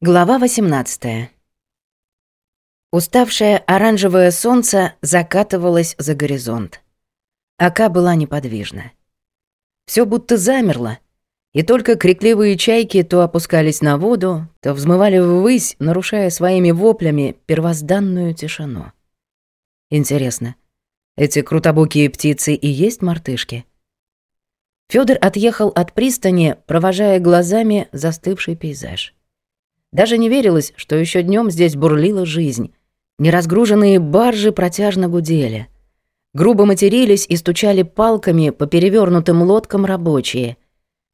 Глава 18. Уставшее оранжевое солнце закатывалось за горизонт. Ака была неподвижна. Все будто замерло, и только крикливые чайки то опускались на воду, то взмывали ввысь, нарушая своими воплями первозданную тишину. Интересно, эти крутобокие птицы и есть мартышки? Фёдор отъехал от пристани, провожая глазами застывший пейзаж. Даже не верилось, что еще днем здесь бурлила жизнь. Неразгруженные баржи протяжно гудели. Грубо матерились и стучали палками по перевернутым лодкам рабочие.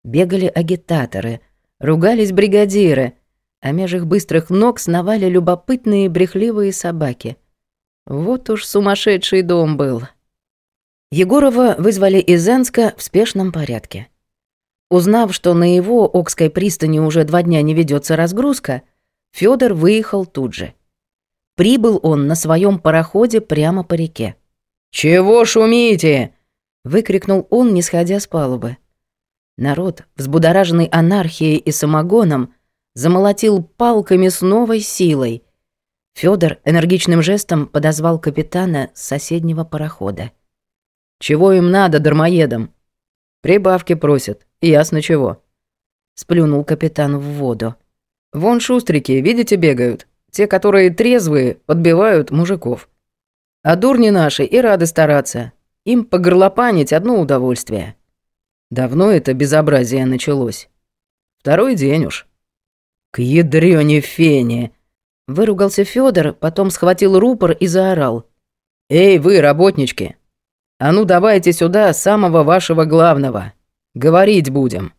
Бегали агитаторы, ругались бригадиры, а меж их быстрых ног сновали любопытные брехливые собаки. Вот уж сумасшедший дом был. Егорова вызвали из Энска в спешном порядке. Узнав, что на его Окской пристани уже два дня не ведется разгрузка, Федор выехал тут же. Прибыл он на своем пароходе прямо по реке. «Чего шумите?» — выкрикнул он, не сходя с палубы. Народ, взбудораженный анархией и самогоном, замолотил палками с новой силой. Федор энергичным жестом подозвал капитана с соседнего парохода. «Чего им надо, дармоедам?» Прибавки просят, и ясно чего». Сплюнул капитан в воду. «Вон шустрики, видите, бегают. Те, которые трезвые, подбивают мужиков. А дурни наши и рады стараться. Им погорлопанить одно удовольствие. Давно это безобразие началось. Второй день уж». «К ядрёне фене!» Выругался Федор, потом схватил рупор и заорал. «Эй, вы, работнички, «А ну давайте сюда самого вашего главного. Говорить будем».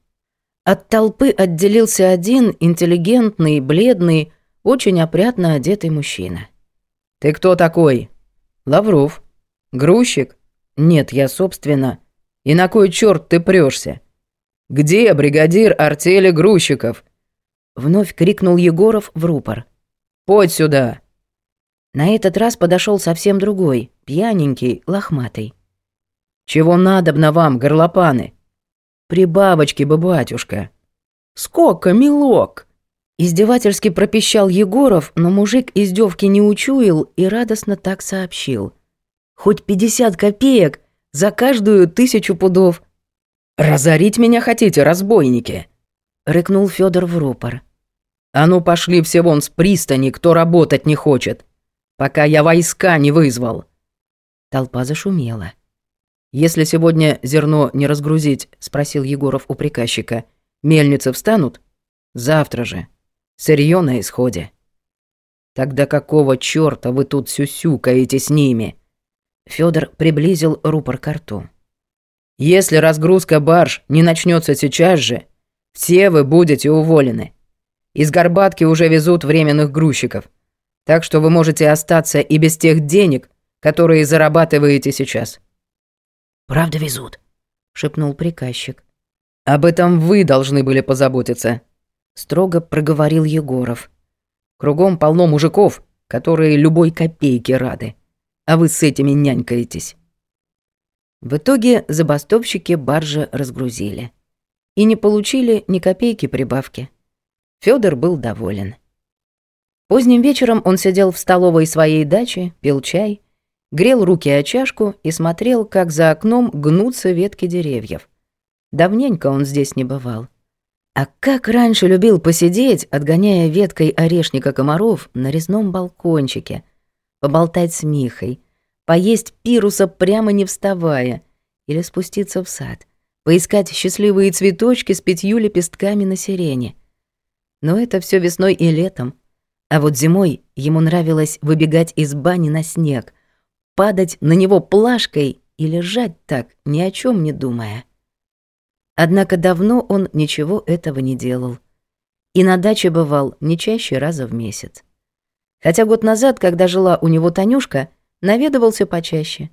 От толпы отделился один интеллигентный, бледный, очень опрятно одетый мужчина. «Ты кто такой?» «Лавров». «Грузчик?» «Нет, я, собственно». «И на кой черт ты прешься?» «Где бригадир артели грузчиков?» Вновь крикнул Егоров в рупор. «Подь сюда!» На этот раз подошел совсем другой, пьяненький, лохматый. Чего надобно вам, горлопаны? При бабочке бы, батюшка. Сколько, милок! Издевательски пропищал Егоров, но мужик издевки не учуял и радостно так сообщил. Хоть пятьдесят копеек за каждую тысячу пудов. «Разорить меня хотите, разбойники?» — рыкнул Федор в рупор. «А ну пошли все вон с пристани, кто работать не хочет, пока я войска не вызвал!» Толпа зашумела. «Если сегодня зерно не разгрузить», – спросил Егоров у приказчика, – «мельницы встанут?» «Завтра же. Сырьё на исходе». «Тогда какого черта вы тут сюсюкаете с ними?» Федор приблизил рупор к рту. «Если разгрузка барж не начнется сейчас же, все вы будете уволены. Из Горбатки уже везут временных грузчиков, так что вы можете остаться и без тех денег, которые зарабатываете сейчас. Правда везут?» — шепнул приказчик. «Об этом вы должны были позаботиться», — строго проговорил Егоров. «Кругом полно мужиков, которые любой копейке рады. А вы с этими нянькаетесь». В итоге забастовщики баржи разгрузили. И не получили ни копейки прибавки. Федор был доволен. Поздним вечером он сидел в столовой своей дачи, пил чай грел руки о чашку и смотрел, как за окном гнутся ветки деревьев. Давненько он здесь не бывал. А как раньше любил посидеть, отгоняя веткой орешника комаров на резном балкончике, поболтать с Михой, поесть пируса прямо не вставая или спуститься в сад, поискать счастливые цветочки с пятью лепестками на сирене. Но это все весной и летом. А вот зимой ему нравилось выбегать из бани на снег, падать на него плашкой и лежать так, ни о чем не думая. Однако давно он ничего этого не делал. И на даче бывал не чаще раза в месяц. Хотя год назад, когда жила у него Танюшка, наведывался почаще.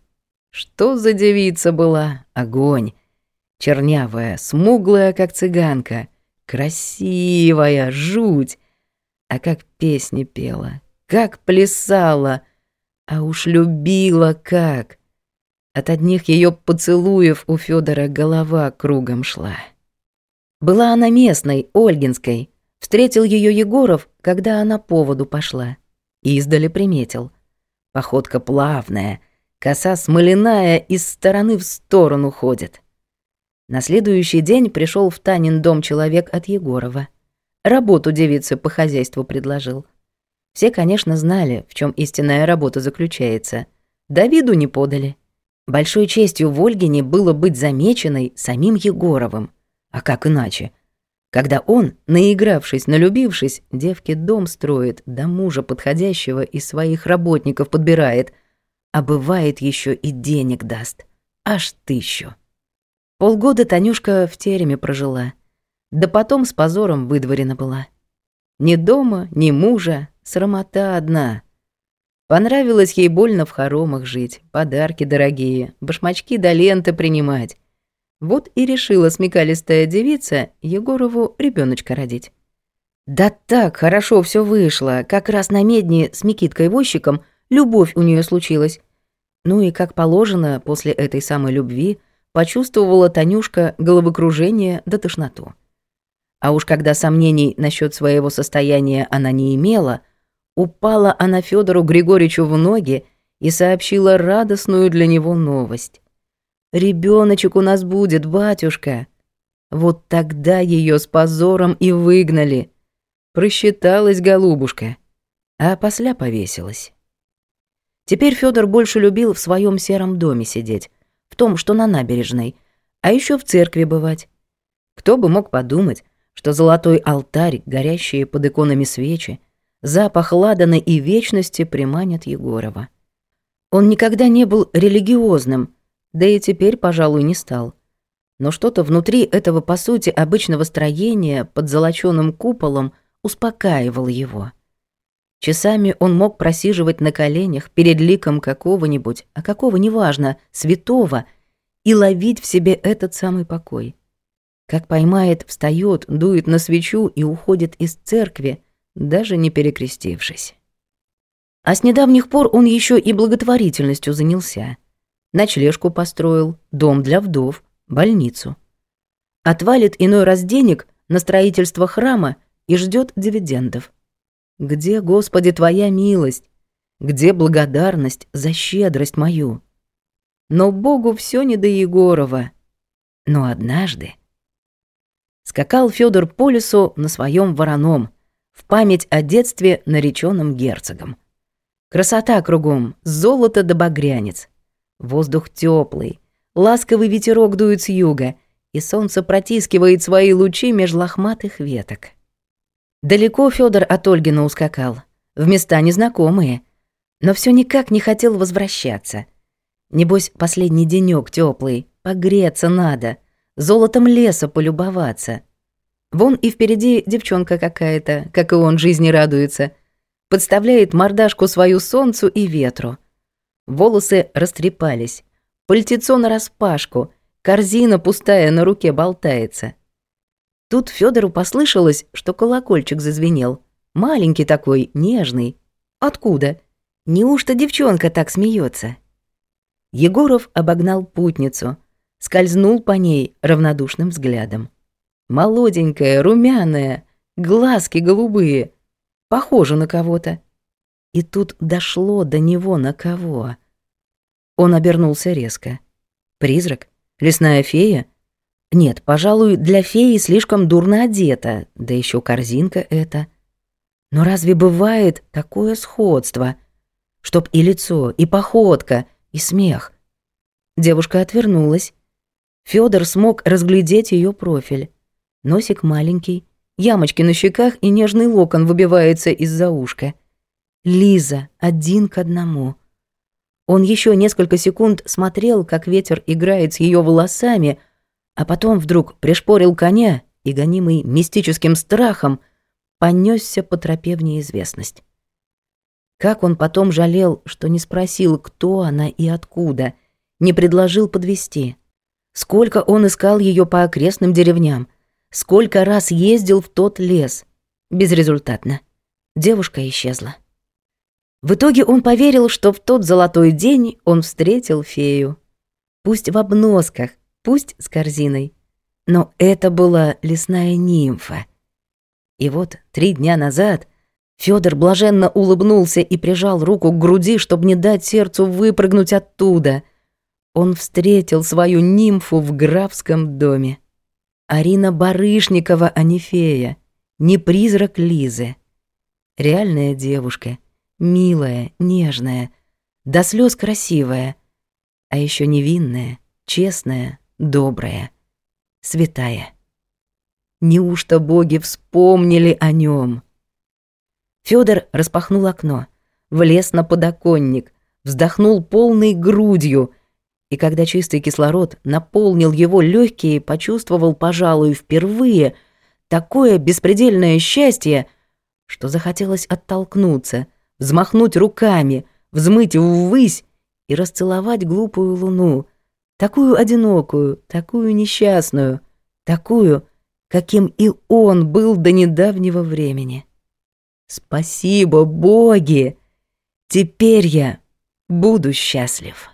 Что за девица была? Огонь! Чернявая, смуглая, как цыганка. Красивая, жуть! А как песни пела, как плясала — а уж любила как! От одних ее поцелуев у Федора голова кругом шла. Была она местной, Ольгинской. Встретил ее Егоров, когда она поводу пошла. И издали приметил. Походка плавная, коса смоляная из стороны в сторону ходит. На следующий день пришел в Танин дом человек от Егорова. Работу девице по хозяйству предложил — все, конечно, знали, в чем истинная работа заключается. Да виду не подали. Большой честью Вольгине было быть замеченной самим Егоровым. А как иначе? Когда он, наигравшись, налюбившись, девке дом строит, до да мужа подходящего и своих работников подбирает, а бывает еще и денег даст. Аж тысячу. Полгода Танюшка в тереме прожила. Да потом с позором выдворена была. Ни дома, ни мужа, Срамота одна. Понравилось ей больно в хоромах жить, подарки дорогие, башмачки до да ленты принимать. Вот и решила смекалистая девица Егорову ребеночка родить. Да так хорошо все вышло, как раз на медне с Микиткой-возчиком любовь у нее случилась. Ну и как положено, после этой самой любви почувствовала Танюшка головокружение да тошноту. А уж когда сомнений насчет своего состояния она не имела – упала она Федору Григорьевичу в ноги и сообщила радостную для него новость. «Ребеночек у нас будет, батюшка!» Вот тогда ее с позором и выгнали. Просчиталась голубушка, а после повесилась. Теперь Федор больше любил в своем сером доме сидеть, в том, что на набережной, а еще в церкви бывать. Кто бы мог подумать, что золотой алтарь, горящие под иконами свечи — Запах ладана и вечности приманят Егорова. Он никогда не был религиозным, да и теперь, пожалуй, не стал. Но что-то внутри этого, по сути, обычного строения под золоченным куполом успокаивал его. Часами он мог просиживать на коленях перед ликом какого-нибудь, а какого неважно, святого, и ловить в себе этот самый покой. Как поймает, встает, дует на свечу и уходит из церкви, даже не перекрестившись. А с недавних пор он еще и благотворительностью занялся. Ночлежку построил, дом для вдов, больницу. Отвалит иной раз денег на строительство храма и ждет дивидендов. Где, Господи, твоя милость? Где благодарность за щедрость мою? Но Богу все не до Егорова. Но однажды... Скакал Федор по лесу на своем вороном, в память о детстве нареченным герцогом. Красота кругом, золото да багрянец. Воздух теплый, ласковый ветерок дует с юга, и солнце протискивает свои лучи меж лохматых веток. Далеко Федор от Ольгина ускакал, в места незнакомые, но все никак не хотел возвращаться. Небось, последний денек теплый, погреться надо, золотом леса полюбоваться — Вон и впереди девчонка какая-то, как и он жизни радуется. Подставляет мордашку свою солнцу и ветру. Волосы растрепались. Пальтецо нараспашку. Корзина пустая на руке болтается. Тут Федору послышалось, что колокольчик зазвенел. Маленький такой, нежный. Откуда? Неужто девчонка так смеется? Егоров обогнал путницу. Скользнул по ней равнодушным взглядом молоденькая, румяная, глазки голубые, похожа на кого-то. И тут дошло до него на кого. Он обернулся резко. Призрак? Лесная фея? Нет, пожалуй, для феи слишком дурно одета, да еще корзинка эта. Но разве бывает такое сходство? Чтоб и лицо, и походка, и смех. Девушка отвернулась. Федор смог разглядеть ее профиль. Носик маленький, ямочки на щеках и нежный локон выбивается из-за ушка. Лиза, один к одному. Он еще несколько секунд смотрел, как ветер играет с ее волосами, а потом вдруг пришпорил коня и, гонимый мистическим страхом, понесся по тропе в неизвестность. Как он потом жалел, что не спросил, кто она и откуда, не предложил подвести. Сколько он искал ее по окрестным деревням — Сколько раз ездил в тот лес. Безрезультатно. Девушка исчезла. В итоге он поверил, что в тот золотой день он встретил фею. Пусть в обносках, пусть с корзиной. Но это была лесная нимфа. И вот три дня назад Фёдор блаженно улыбнулся и прижал руку к груди, чтобы не дать сердцу выпрыгнуть оттуда. Он встретил свою нимфу в графском доме. Арина Барышникова, а не фея, не призрак Лизы. Реальная девушка, милая, нежная, до слез красивая, а еще невинная, честная, добрая, святая. Неужто боги вспомнили о нем? Федор распахнул окно, влез на подоконник, вздохнул полной грудью — и когда чистый кислород наполнил его легкие, почувствовал, пожалуй, впервые такое беспредельное счастье, что захотелось оттолкнуться, взмахнуть руками, взмыть ввысь и расцеловать глупую луну, такую одинокую, такую несчастную, такую, каким и он был до недавнего времени. Спасибо, боги! Теперь я буду счастлив.